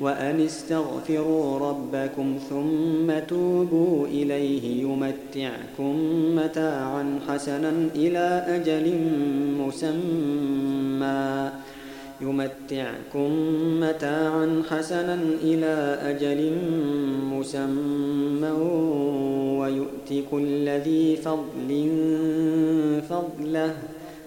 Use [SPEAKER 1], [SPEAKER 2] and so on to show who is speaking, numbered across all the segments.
[SPEAKER 1] وأن استغفروا ربكم ثم توبوا إليه يمتعكم متاعا حسنا إلى أجل مسمى. يمتعكم متاعا حسنا إلى أجل مسمى. ويؤت كل ذي فضل فضله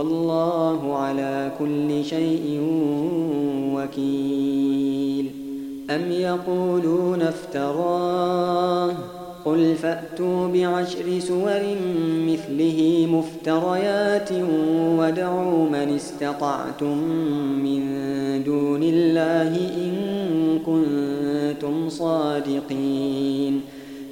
[SPEAKER 1] والله على كل شيء وكيل. أم يقولون افتراه؟ قل فأتوا بعشر سور مثله مفتريات ودعوا من استطعتم من دون الله إن كنتم صادقين.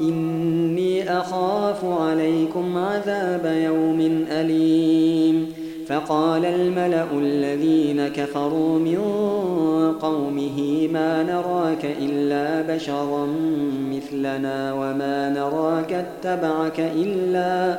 [SPEAKER 1] إني أخاف عليكم عذاب يوم أليم. فقال الملأ الذين كفروا من قومه ما نراك إلا بشرا مثلنا وما نراك اتبعك إلا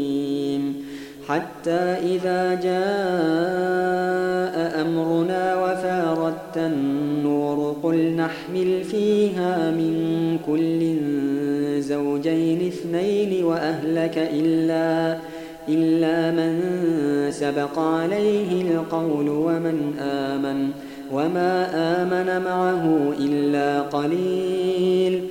[SPEAKER 1] حتى إذا جاء أمرنا وفارت النور قل نحمل فيها من كل زوجين اثنين وأهلك إلا إلا من سبق عليه القول ومن آمن وما آمن معه إلا قليل.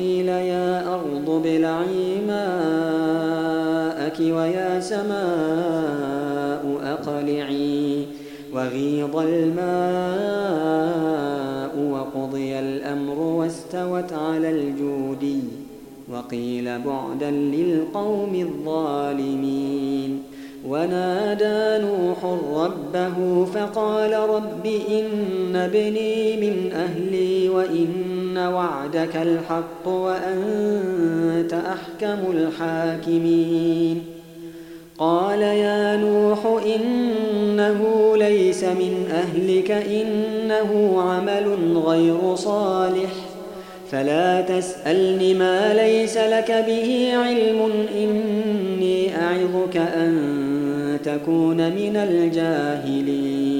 [SPEAKER 1] وقيل يا أرض ابلعي ماءك ويا سماء أقلعي وغيض الماء وقضي الأمر واستوت على الجودي وقيل بعدا للقوم الظالمين ونادى نوح ربه فقال رب إن ابني من أهلي وإن وعدك الحق وأنت أحكم الحاكمين قال يا نوح إنه ليس من أهلك إنه عمل غير صالح فلا تسألني ما ليس لك به علم إني أعظك أن تكون من الجاهلين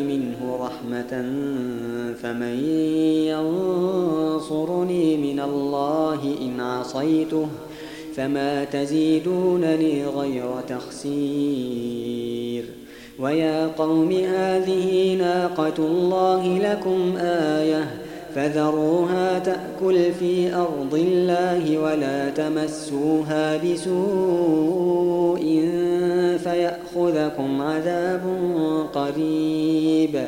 [SPEAKER 1] فمن ينصرني من الله إن عصيته فما تزيدونني غير تخسير. ويا قوم هذه ناقة الله لكم آية فذروها تأكل في أرض الله ولا تمسوها بسوء فيأخذكم عذاب قريب.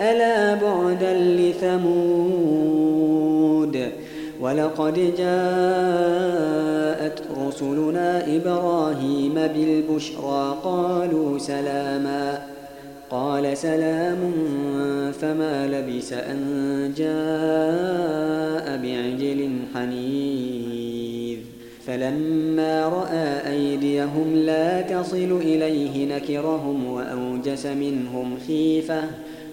[SPEAKER 1] ألا بعدا لثمود ولقد جاءت رسلنا إبراهيم بالبشرى قالوا سلاما قال سلام فما لبس أن جاء بعجل حنيذ فلما رأى أيديهم لا تصل إليه نكرهم وأوجس منهم خيفةً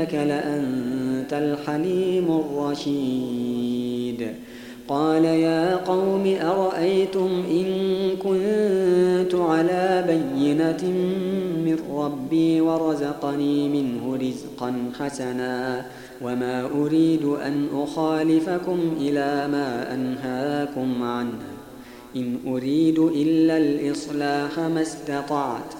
[SPEAKER 1] إنك لأنت الحليم الرشيد. قال يا قوم أرأيتم إن كنت على بينة من ربي ورزقني منه رزقا حسنا وما أريد أن أخالفكم إلى ما أنهاكم عنه. إن أريد إلا الإصلاح ما استطعت.